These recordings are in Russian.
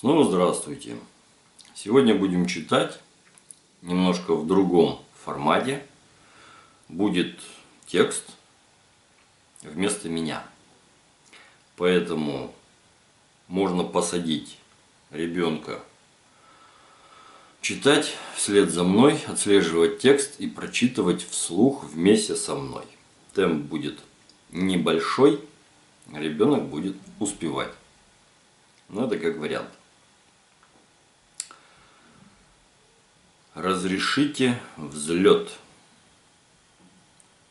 Снова здравствуйте. Сегодня будем читать немножко в другом формате. Будет текст вместо меня. Поэтому можно посадить ребенка читать вслед за мной, отслеживать текст и прочитывать вслух вместе со мной. Темп будет небольшой, ребенок будет успевать. Но это как вариант. Разрешите взлет.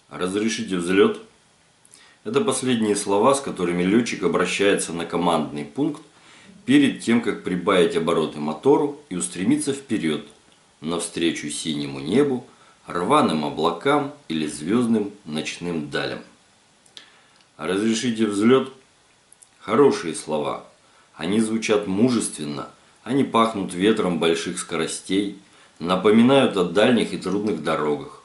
Разрешите взлет. Это последние слова, с которыми летчик обращается на командный пункт перед тем, как прибавить обороты мотору и устремиться вперед, навстречу синему небу, рваным облакам или звездным ночным далям. Разрешите взлет? Хорошие слова. Они звучат мужественно, они пахнут ветром больших скоростей, напоминают о дальних и трудных дорогах.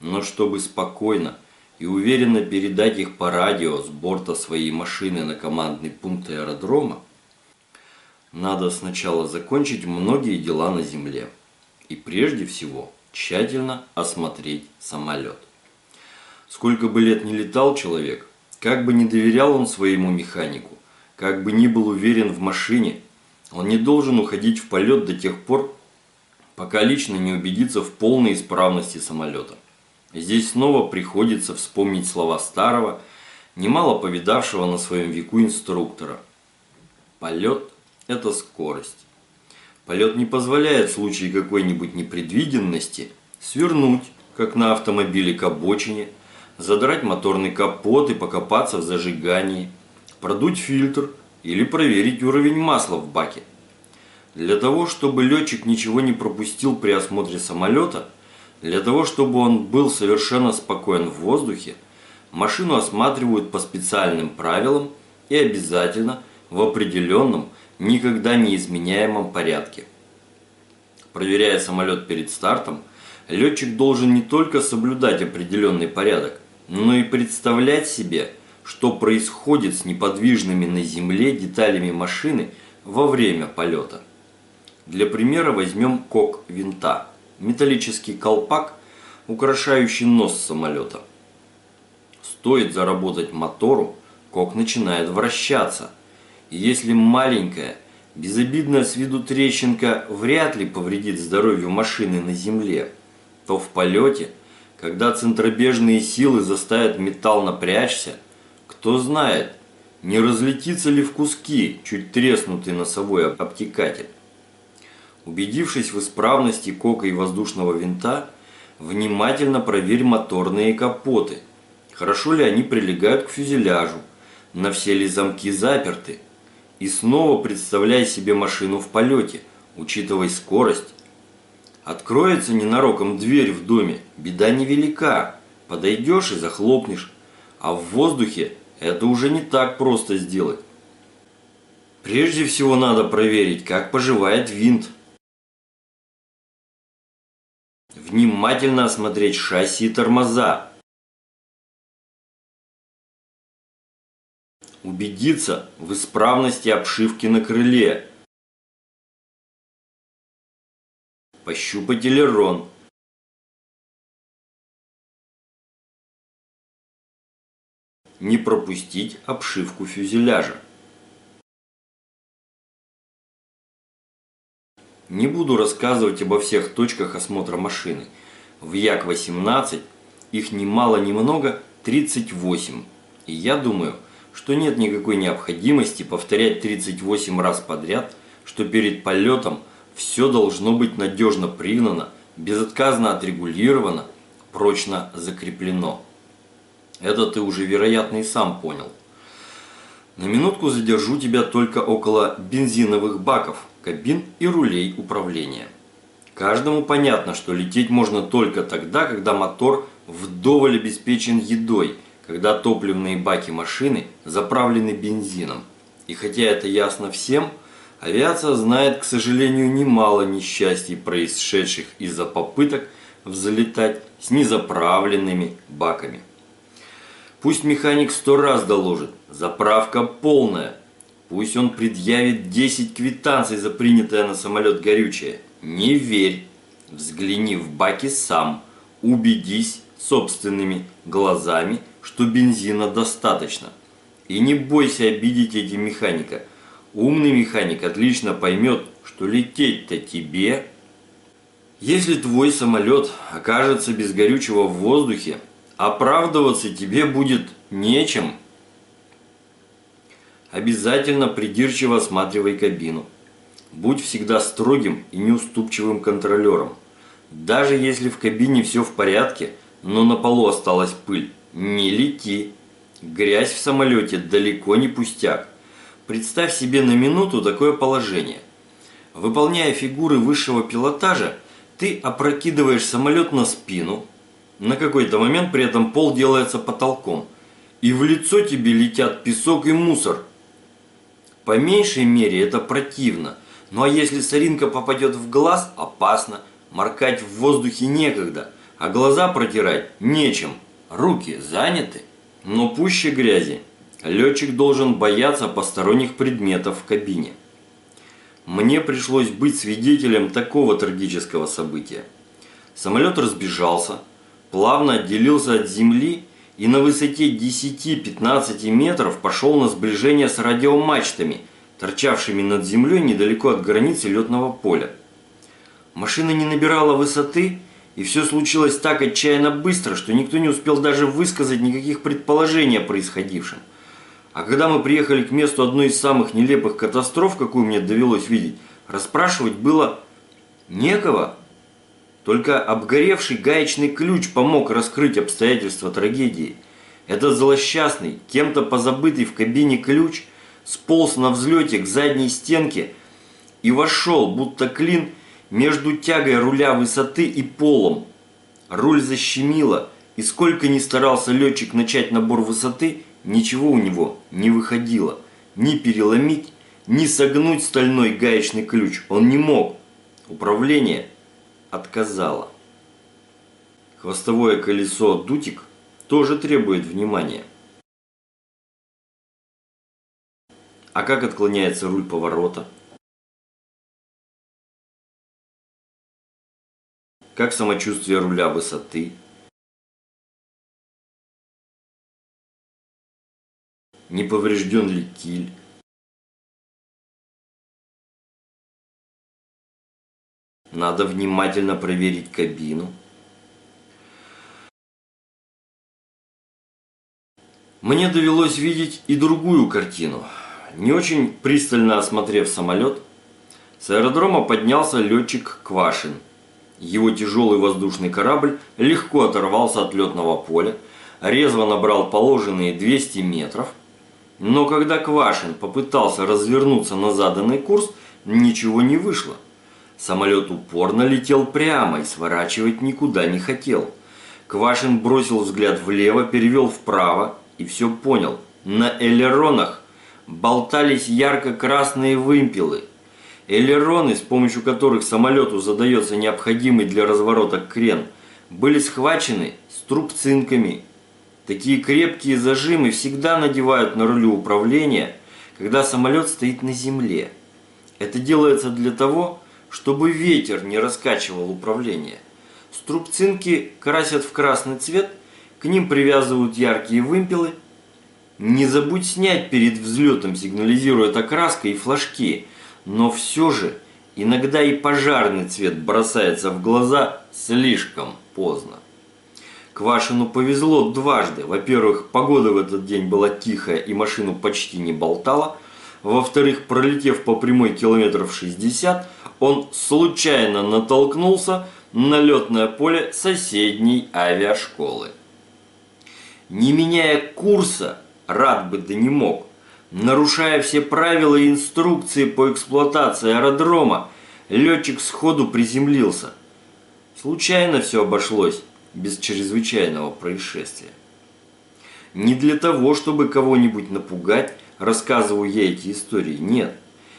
Но чтобы спокойно и уверенно передать их по радио с борта своей машины на командный пункт аэродрома, надо сначала закончить многие дела на земле. И прежде всего тщательно осмотреть самолет. Сколько бы лет не летал человек, как бы не доверял он своему механику, как бы ни был уверен в машине, он не должен уходить в полет до тех пор, пока лично не убедится в полной исправности самолета. Здесь снова приходится вспомнить слова старого, немало повидавшего на своем веку инструктора. Полет это скорость. Полет не позволяет в случае какой-нибудь непредвиденности свернуть, как на автомобиле к обочине, задрать моторный капот и покопаться в зажигании, продуть фильтр или проверить уровень масла в баке. Для того, чтобы летчик ничего не пропустил при осмотре самолета, для того, чтобы он был совершенно спокоен в воздухе, машину осматривают по специальным правилам и обязательно в определенном никогда не изменяемом порядке. Проверяя самолет перед стартом, летчик должен не только соблюдать определенный порядок, но и представлять себе, что происходит с неподвижными на земле деталями машины во время полета. Для примера возьмем кок винта, металлический колпак, украшающий нос самолета. Стоит заработать мотору, кок начинает вращаться – если маленькая, безобидная с виду трещинка вряд ли повредит здоровью машины на земле, то в полете, когда центробежные силы заставят металл напрячься, кто знает, не разлетится ли в куски чуть треснутый носовой обтекатель. Убедившись в исправности кока и воздушного винта, внимательно проверь моторные капоты. Хорошо ли они прилегают к фюзеляжу, на все ли замки заперты, и снова представляй себе машину в полете, учитывай скорость. Откроется ненароком дверь в доме, беда невелика. Подойдешь и захлопнешь. А в воздухе это уже не так просто сделать. Прежде всего надо проверить, как поживает винт. Внимательно осмотреть шасси и тормоза. убедиться в исправности обшивки на крыле, пощупать элерон, не пропустить обшивку фюзеляжа. Не буду рассказывать обо всех точках осмотра машины. В Як-18 их ни мало ни много 38. И я думаю, что нет никакой необходимости повторять 38 раз подряд, что перед полетом все должно быть надежно пригнано, безотказно отрегулировано, прочно закреплено. Это ты уже, вероятно, и сам понял. На минутку задержу тебя только около бензиновых баков, кабин и рулей управления. Каждому понятно, что лететь можно только тогда, когда мотор вдоволь обеспечен едой – когда топливные баки машины заправлены бензином. И хотя это ясно всем, авиация знает, к сожалению, немало несчастий, происшедших из-за попыток взлетать с незаправленными баками. Пусть механик сто раз доложит, заправка полная. Пусть он предъявит 10 квитанций за принятое на самолет горючее. Не верь. Взгляни в баки сам. Убедись собственными глазами, что бензина достаточно. И не бойся обидеть этим механика. Умный механик отлично поймет, что лететь-то тебе. Если твой самолет окажется без горючего в воздухе, оправдываться тебе будет нечем. Обязательно придирчиво осматривай кабину. Будь всегда строгим и неуступчивым контролером. Даже если в кабине все в порядке, но на полу осталась пыль, не лети. Грязь в самолете далеко не пустяк. Представь себе на минуту такое положение. Выполняя фигуры высшего пилотажа, ты опрокидываешь самолет на спину. На какой-то момент при этом пол делается потолком. И в лицо тебе летят песок и мусор – по меньшей мере это противно. Ну а если соринка попадет в глаз, опасно. Моркать в воздухе некогда, а глаза протирать нечем. Руки заняты. Но пуще грязи. Летчик должен бояться посторонних предметов в кабине. Мне пришлось быть свидетелем такого трагического события. Самолет разбежался, плавно отделился от земли и на высоте 10-15 метров пошел на сближение с радиомачтами, торчавшими над землей недалеко от границы летного поля. Машина не набирала высоты, и все случилось так отчаянно быстро, что никто не успел даже высказать никаких предположений о происходившем. А когда мы приехали к месту одной из самых нелепых катастроф, какую мне довелось видеть, расспрашивать было некого. Только обгоревший гаечный ключ помог раскрыть обстоятельства трагедии. Этот злосчастный, кем-то позабытый в кабине ключ сполз на взлете к задней стенке и вошел, будто клин, между тягой руля высоты и полом. Руль защемило, и сколько ни старался летчик начать набор высоты, ничего у него не выходило. Ни переломить, ни согнуть стальной гаечный ключ он не мог. Управление отказала. Хвостовое колесо дутик тоже требует внимания. А как отклоняется руль поворота? Как самочувствие руля высоты? Не поврежден ли киль? Надо внимательно проверить кабину. Мне довелось видеть и другую картину. Не очень пристально осмотрев самолет, с аэродрома поднялся летчик Квашин. Его тяжелый воздушный корабль легко оторвался от летного поля, резво набрал положенные 200 метров, но когда Квашин попытался развернуться на заданный курс, ничего не вышло. Самолет упорно летел прямо и сворачивать никуда не хотел. Квашин бросил взгляд влево, перевел вправо и все понял. На элеронах болтались ярко-красные вымпелы. Элероны, с помощью которых самолету задается необходимый для разворота крен, были схвачены струбцинками. Такие крепкие зажимы всегда надевают на рулю управления, когда самолет стоит на земле. Это делается для того, чтобы ветер не раскачивал управление. Струбцинки красят в красный цвет, к ним привязывают яркие вымпелы. Не забудь снять перед взлетом, сигнализирует окраска и флажки, но все же иногда и пожарный цвет бросается в глаза слишком поздно. Квашину повезло дважды. Во-первых, погода в этот день была тихая и машину почти не болтала. Во-вторых, пролетев по прямой километров 60, он случайно натолкнулся на летное поле соседней авиашколы. Не меняя курса, рад бы да не мог, нарушая все правила и инструкции по эксплуатации аэродрома, летчик сходу приземлился. Случайно все обошлось, без чрезвычайного происшествия. Не для того, чтобы кого-нибудь напугать, рассказываю я эти истории, нет.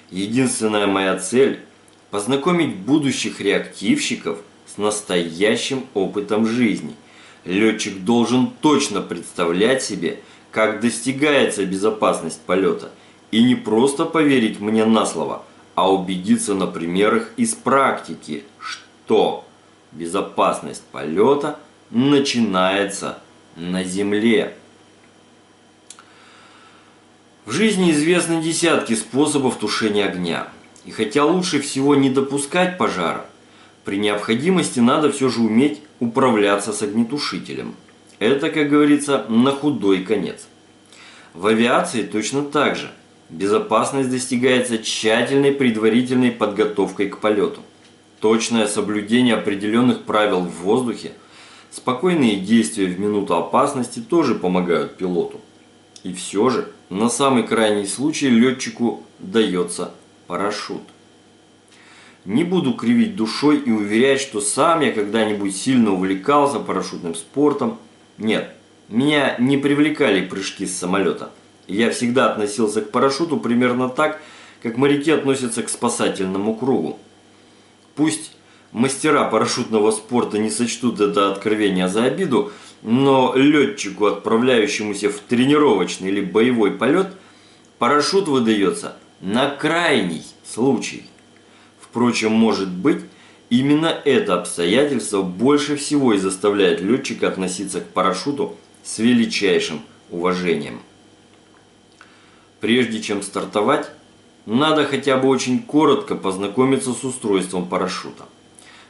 Единственная моя цель – познакомить будущих реактивщиков с настоящим опытом жизни. Летчик должен точно представлять себе, как достигается безопасность полета И не просто поверить мне на слово, а убедиться на примерах из практики, что безопасность полета начинается на Земле. В жизни известны десятки способов тушения огня. И хотя лучше всего не допускать пожара, при необходимости надо все же уметь управляться с огнетушителем. Это, как говорится, на худой конец. В авиации точно так же. Безопасность достигается тщательной предварительной подготовкой к полету. Точное соблюдение определенных правил в воздухе, спокойные действия в минуту опасности тоже помогают пилоту. И все же, на самый крайний случай летчику дается парашют. Не буду кривить душой и уверять, что сам я когда-нибудь сильно увлекался парашютным спортом. Нет, меня не привлекали прыжки с самолета. Я всегда относился к парашюту примерно так, как моряки относятся к спасательному кругу. Пусть мастера парашютного спорта не сочтут это откровение за обиду, но летчику, отправляющемуся в тренировочный или боевой полет, парашют выдается на крайний случай. Впрочем, может быть, именно это обстоятельство больше всего и заставляет летчика относиться к парашюту с величайшим уважением. Прежде чем стартовать, надо хотя бы очень коротко познакомиться с устройством парашюта.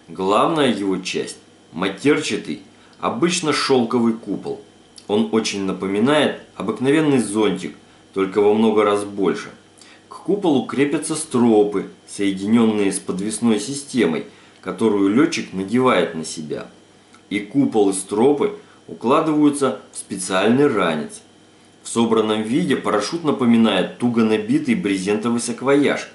Главная его часть – матерчатый, обычно шелковый купол. Он очень напоминает обыкновенный зонтик, только во много раз больше – куполу крепятся стропы, соединенные с подвесной системой, которую летчик надевает на себя. И купол и стропы укладываются в специальный ранец. В собранном виде парашют напоминает туго набитый брезентовый саквояж.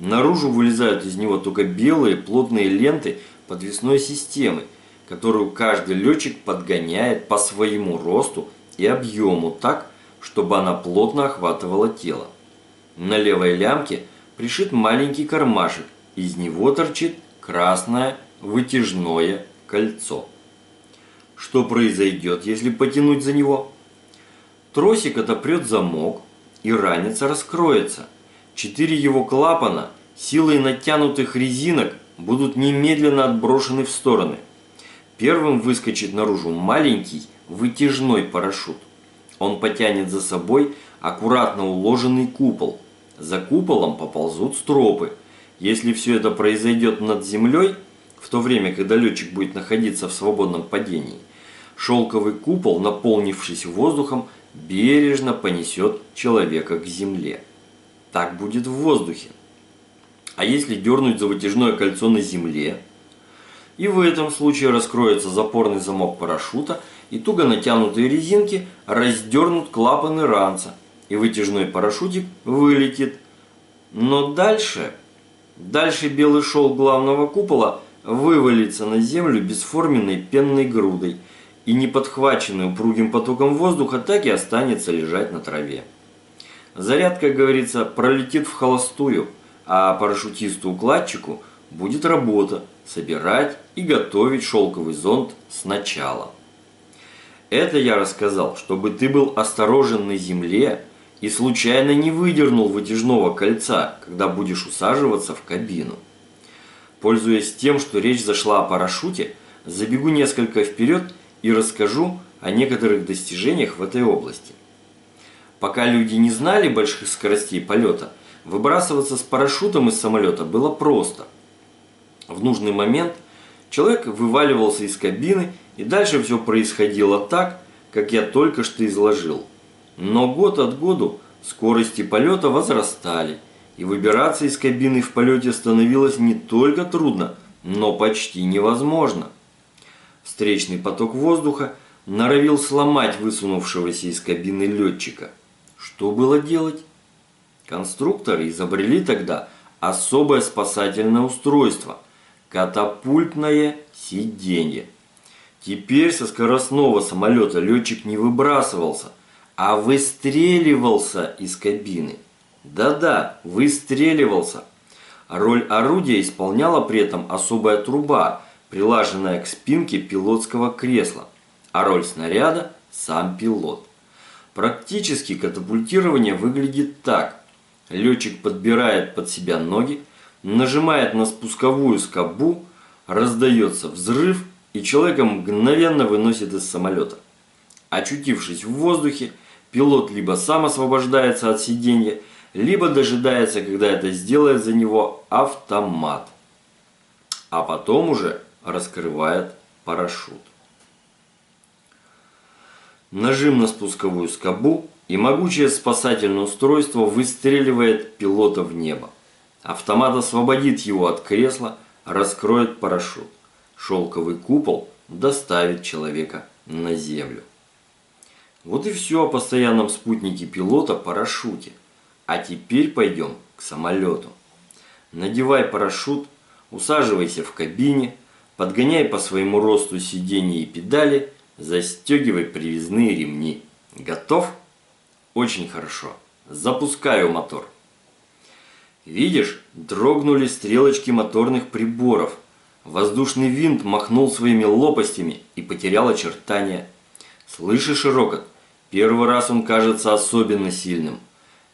Наружу вылезают из него только белые плотные ленты подвесной системы, которую каждый летчик подгоняет по своему росту и объему так, чтобы она плотно охватывала тело. На левой лямке пришит маленький кармашек, из него торчит красное вытяжное кольцо. Что произойдет, если потянуть за него? Тросик отопрет замок, и ранец раскроется. Четыре его клапана силой натянутых резинок будут немедленно отброшены в стороны. Первым выскочит наружу маленький вытяжной парашют. Он потянет за собой аккуратно уложенный купол. За куполом поползут стропы. Если все это произойдет над землей, в то время, когда летчик будет находиться в свободном падении, шелковый купол, наполнившись воздухом, бережно понесет человека к земле. Так будет в воздухе. А если дернуть за вытяжное кольцо на земле, и в этом случае раскроется запорный замок парашюта, и туго натянутые резинки раздернут клапаны ранца, и вытяжной парашютик вылетит. Но дальше, дальше белый шел главного купола вывалится на землю бесформенной пенной грудой и не подхваченный упругим потоком воздуха так и останется лежать на траве. Заряд, как говорится, пролетит в холостую, а парашютисту-укладчику будет работа собирать и готовить шелковый зонт сначала. Это я рассказал, чтобы ты был осторожен на земле и случайно не выдернул вытяжного кольца, когда будешь усаживаться в кабину. Пользуясь тем, что речь зашла о парашюте, забегу несколько вперед и расскажу о некоторых достижениях в этой области. Пока люди не знали больших скоростей полета, выбрасываться с парашютом из самолета было просто. В нужный момент человек вываливался из кабины, и дальше все происходило так, как я только что изложил – но год от году скорости полета возрастали, и выбираться из кабины в полете становилось не только трудно, но почти невозможно. Встречный поток воздуха норовил сломать высунувшегося из кабины летчика. Что было делать? Конструкторы изобрели тогда особое спасательное устройство – катапультное сиденье. Теперь со скоростного самолета летчик не выбрасывался – а выстреливался из кабины. Да-да, выстреливался. Роль орудия исполняла при этом особая труба, прилаженная к спинке пилотского кресла, а роль снаряда – сам пилот. Практически катапультирование выглядит так. Летчик подбирает под себя ноги, нажимает на спусковую скобу, раздается взрыв, и человека мгновенно выносит из самолета. Очутившись в воздухе, пилот либо сам освобождается от сиденья, либо дожидается, когда это сделает за него автомат. А потом уже раскрывает парашют. Нажим на спусковую скобу, и могучее спасательное устройство выстреливает пилота в небо. Автомат освободит его от кресла, раскроет парашют. Шелковый купол доставит человека на землю. Вот и все о постоянном спутнике пилота парашюте. А теперь пойдем к самолету. Надевай парашют, усаживайся в кабине, подгоняй по своему росту сиденья и педали, застегивай привязные ремни. Готов? Очень хорошо. Запускаю мотор. Видишь, дрогнули стрелочки моторных приборов. Воздушный винт махнул своими лопастями и потерял очертания. Слышишь рокот? Первый раз он кажется особенно сильным.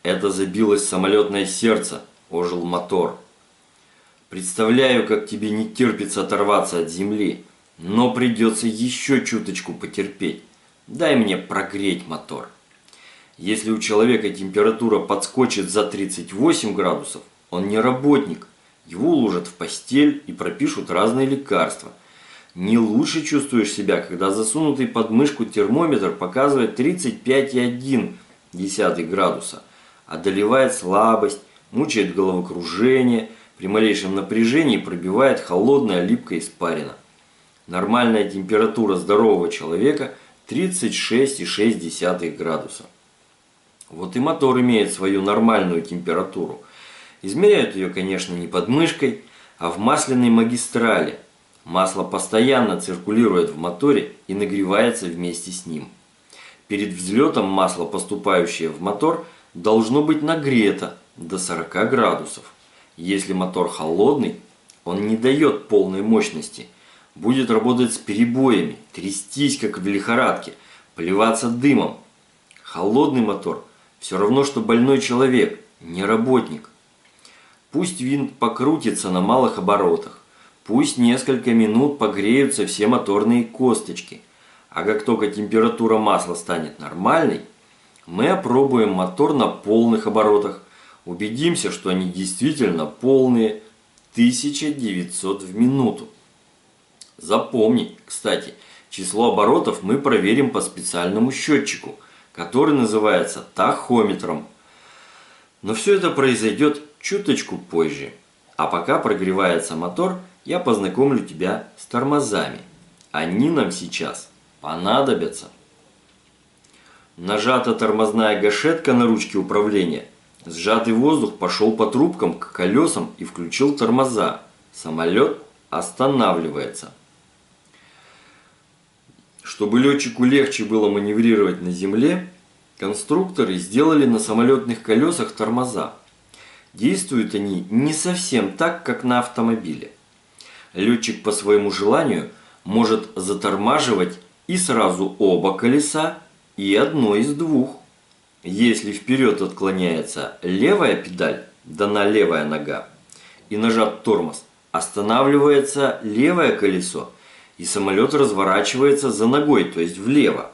Это забилось самолетное сердце, ожил мотор. Представляю, как тебе не терпится оторваться от земли, но придется еще чуточку потерпеть. Дай мне прогреть мотор. Если у человека температура подскочит за 38 градусов, он не работник. Его уложат в постель и пропишут разные лекарства. Не лучше чувствуешь себя, когда засунутый под мышку термометр показывает 35,1 градуса. Одолевает слабость, мучает головокружение, при малейшем напряжении пробивает холодная липкая испарина. Нормальная температура здорового человека 36,6 градуса. Вот и мотор имеет свою нормальную температуру. Измеряют ее, конечно, не под мышкой, а в масляной магистрали. Масло постоянно циркулирует в моторе и нагревается вместе с ним. Перед взлетом масло, поступающее в мотор, должно быть нагрето до 40 градусов. Если мотор холодный, он не дает полной мощности, будет работать с перебоями, трястись как в лихорадке, плеваться дымом. Холодный мотор все равно, что больной человек, не работник. Пусть винт покрутится на малых оборотах, пусть несколько минут погреются все моторные косточки, а как только температура масла станет нормальной, мы опробуем мотор на полных оборотах, убедимся, что они действительно полные 1900 в минуту. Запомни, кстати, число оборотов мы проверим по специальному счетчику – который называется тахометром. Но все это произойдет чуточку позже. А пока прогревается мотор, я познакомлю тебя с тормозами. Они нам сейчас понадобятся. Нажата тормозная гашетка на ручке управления. Сжатый воздух пошел по трубкам к колесам и включил тормоза. Самолет останавливается. Чтобы летчику легче было маневрировать на земле, конструкторы сделали на самолетных колесах тормоза. Действуют они не совсем так, как на автомобиле. Летчик по своему желанию может затормаживать и сразу оба колеса, и одно из двух. Если вперед отклоняется левая педаль, дана левая нога, и нажат тормоз, останавливается левое колесо – и самолет разворачивается за ногой, то есть влево.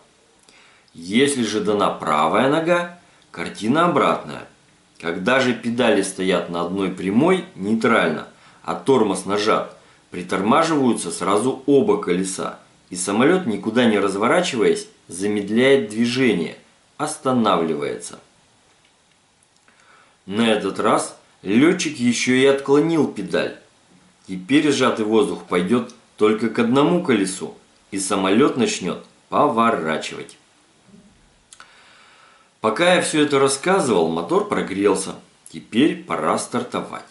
Если же дана правая нога, картина обратная. Когда же педали стоят на одной прямой, нейтрально, а тормоз нажат, притормаживаются сразу оба колеса, и самолет, никуда не разворачиваясь, замедляет движение, останавливается. На этот раз летчик еще и отклонил педаль. Теперь сжатый воздух пойдет только к одному колесу, и самолет начнет поворачивать. Пока я все это рассказывал, мотор прогрелся. Теперь пора стартовать.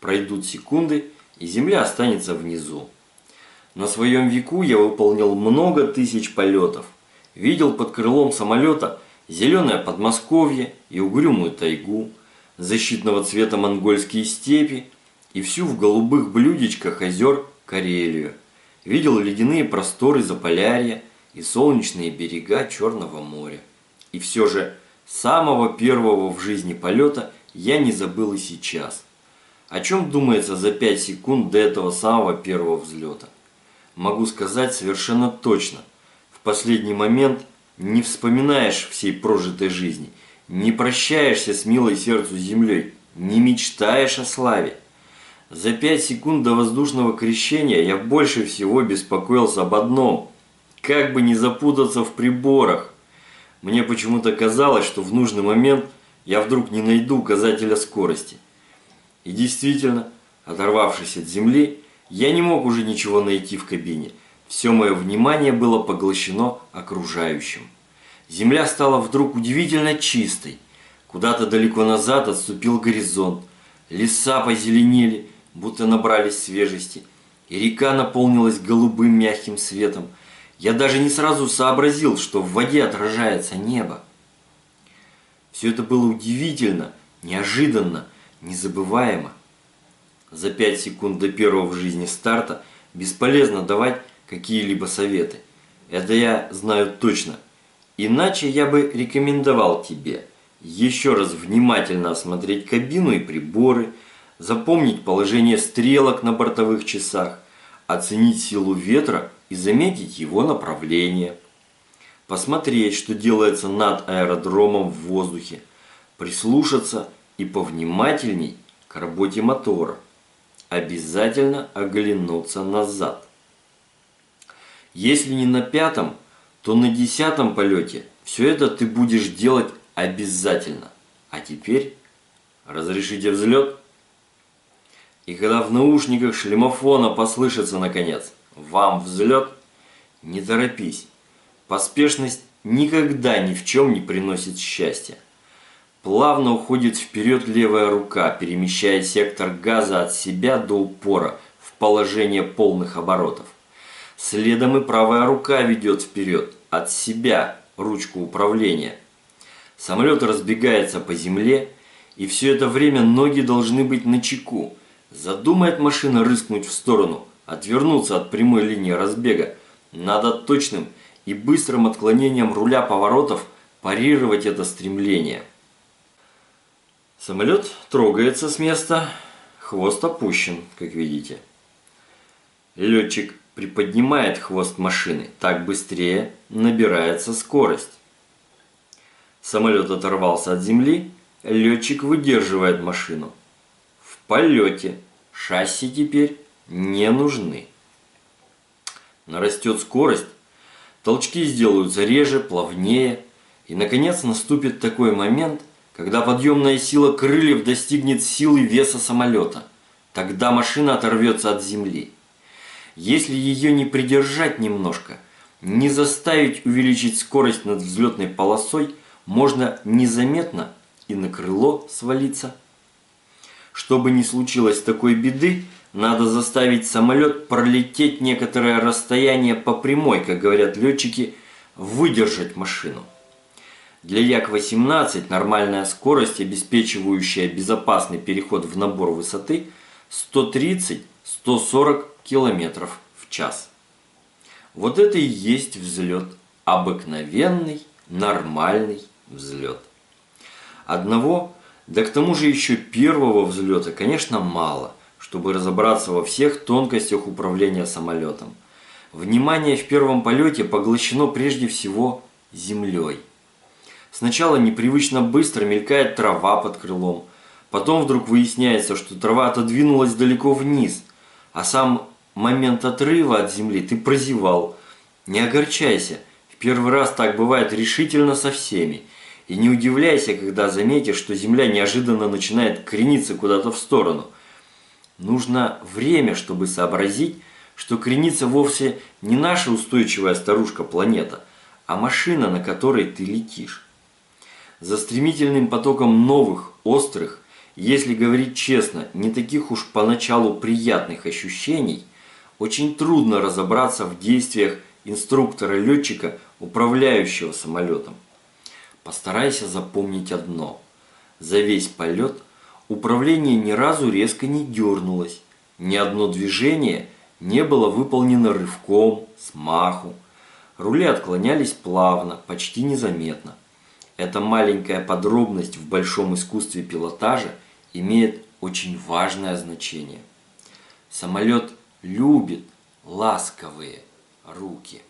Пройдут секунды, и земля останется внизу. На своем веку я выполнил много тысяч полетов. Видел под крылом самолета зеленое Подмосковье и угрюмую тайгу, защитного цвета монгольские степи и всю в голубых блюдечках озер Карелию. Видел ледяные просторы Заполярья и солнечные берега Черного моря. И все же самого первого в жизни полета я не забыл и сейчас. О чем думается за 5 секунд до этого самого первого взлета? Могу сказать совершенно точно. В последний момент не вспоминаешь всей прожитой жизни, не прощаешься с милой сердцу землей, не мечтаешь о славе. За пять секунд до воздушного крещения я больше всего беспокоился об одном – как бы не запутаться в приборах. Мне почему-то казалось, что в нужный момент я вдруг не найду указателя скорости. И действительно, оторвавшись от земли, я не мог уже ничего найти в кабине. Все мое внимание было поглощено окружающим. Земля стала вдруг удивительно чистой. Куда-то далеко назад отступил горизонт. Леса позеленели, будто набрались свежести. И река наполнилась голубым мягким светом. Я даже не сразу сообразил, что в воде отражается небо. Все это было удивительно, неожиданно, незабываемо. За пять секунд до первого в жизни старта бесполезно давать какие-либо советы. Это я знаю точно. Иначе я бы рекомендовал тебе еще раз внимательно осмотреть кабину и приборы, запомнить положение стрелок на бортовых часах, оценить силу ветра и заметить его направление. Посмотреть, что делается над аэродромом в воздухе, прислушаться и повнимательней к работе мотора. Обязательно оглянуться назад. Если не на пятом, то на десятом полете все это ты будешь делать обязательно. А теперь разрешите взлет. И когда в наушниках шлемофона послышится наконец «Вам взлет», не торопись. Поспешность никогда ни в чем не приносит счастья. Плавно уходит вперед левая рука, перемещая сектор газа от себя до упора в положение полных оборотов. Следом и правая рука ведет вперед, от себя, ручку управления. Самолет разбегается по земле, и все это время ноги должны быть на чеку. Задумает машина рыскнуть в сторону, отвернуться от прямой линии разбега. Надо точным и быстрым отклонением руля поворотов парировать это стремление. Самолет трогается с места, хвост опущен, как видите. Летчик приподнимает хвост машины, так быстрее набирается скорость. Самолет оторвался от земли, летчик выдерживает машину. В полете шасси теперь не нужны. Нарастет скорость, толчки сделаются реже, плавнее, и наконец наступит такой момент, когда подъемная сила крыльев достигнет силы веса самолета. Тогда машина оторвется от земли. Если ее не придержать немножко, не заставить увеличить скорость над взлетной полосой, можно незаметно и на крыло свалиться. Чтобы не случилось такой беды, надо заставить самолет пролететь некоторое расстояние по прямой, как говорят летчики, выдержать машину. Для Як-18 нормальная скорость, обеспечивающая безопасный переход в набор высоты, 130-140 км в час. Вот это и есть взлет. Обыкновенный, нормальный взлет. Одного, да к тому же еще первого взлета, конечно, мало, чтобы разобраться во всех тонкостях управления самолетом. Внимание в первом полете поглощено прежде всего землей. Сначала непривычно быстро мелькает трава под крылом, потом вдруг выясняется, что трава отодвинулась далеко вниз, а сам момент отрыва от земли ты прозевал. Не огорчайся, в первый раз так бывает решительно со всеми. И не удивляйся, когда заметишь, что земля неожиданно начинает крениться куда-то в сторону. Нужно время, чтобы сообразить, что кренится вовсе не наша устойчивая старушка-планета, а машина, на которой ты летишь. За стремительным потоком новых, острых, если говорить честно, не таких уж поначалу приятных ощущений, очень трудно разобраться в действиях инструктора-летчика, управляющего самолетом. Постарайся запомнить одно. За весь полет управление ни разу резко не дернулось. Ни одно движение не было выполнено рывком, смаху. Рули отклонялись плавно, почти незаметно. Эта маленькая подробность в большом искусстве пилотажа имеет очень важное значение. Самолет любит ласковые руки.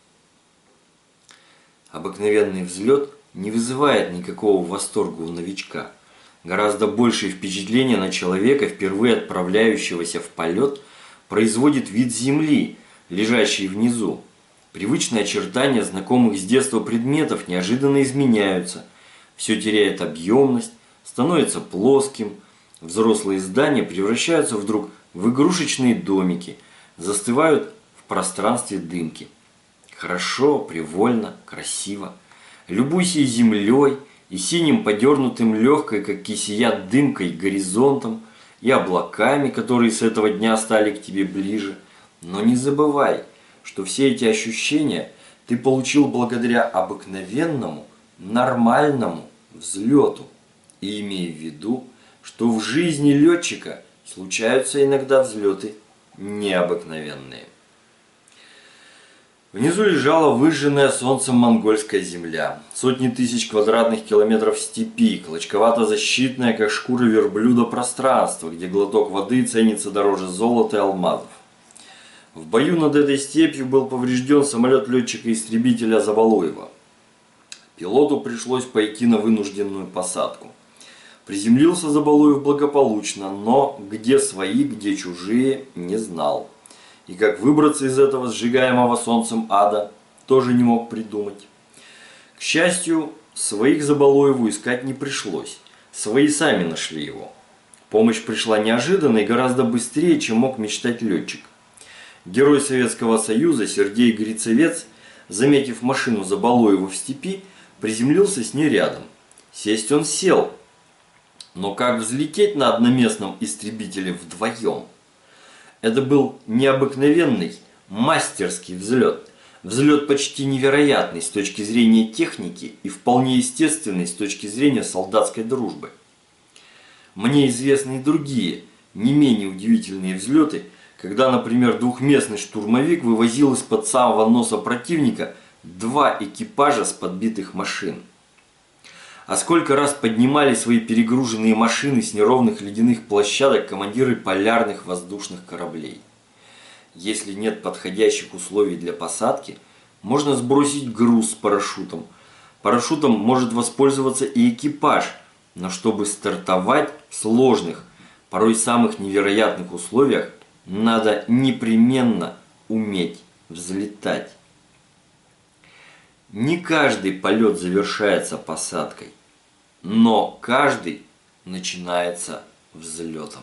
Обыкновенный взлет не вызывает никакого восторга у новичка. Гораздо большее впечатление на человека, впервые отправляющегося в полет, производит вид Земли, лежащей внизу. Привычные очертания знакомых с детства предметов неожиданно изменяются. Все теряет объемность, становится плоским. Взрослые здания превращаются вдруг в игрушечные домики, застывают в пространстве дымки. Хорошо, привольно, красиво. Любуйся и землей, и синим подернутым легкой, как кисия дымкой, горизонтом, и облаками, которые с этого дня стали к тебе ближе. Но не забывай, что все эти ощущения ты получил благодаря обыкновенному, нормальному взлету. И имей в виду, что в жизни летчика случаются иногда взлеты необыкновенные. Внизу лежала выжженная солнцем монгольская земля. Сотни тысяч квадратных километров степи, клочковато-защитное, как шкура верблюда, пространство, где глоток воды ценится дороже золота и алмазов. В бою над этой степью был поврежден самолет летчика-истребителя Забалуева. Пилоту пришлось пойти на вынужденную посадку. Приземлился Забалуев благополучно, но где свои, где чужие, не знал и как выбраться из этого сжигаемого солнцем ада, тоже не мог придумать. К счастью, своих Забалоеву искать не пришлось. Свои сами нашли его. Помощь пришла неожиданно и гораздо быстрее, чем мог мечтать летчик. Герой Советского Союза Сергей Грицевец, заметив машину Забалоева в степи, приземлился с ней рядом. Сесть он сел, но как взлететь на одноместном истребителе вдвоем – это был необыкновенный, мастерский взлет. Взлет почти невероятный с точки зрения техники и вполне естественный с точки зрения солдатской дружбы. Мне известны и другие, не менее удивительные взлеты, когда, например, двухместный штурмовик вывозил из-под самого носа противника два экипажа с подбитых машин. А сколько раз поднимали свои перегруженные машины с неровных ледяных площадок командиры полярных воздушных кораблей. Если нет подходящих условий для посадки, можно сбросить груз с парашютом. Парашютом может воспользоваться и экипаж, но чтобы стартовать в сложных, порой самых невероятных условиях, надо непременно уметь взлетать. Не каждый полет завершается посадкой но каждый начинается взлетом.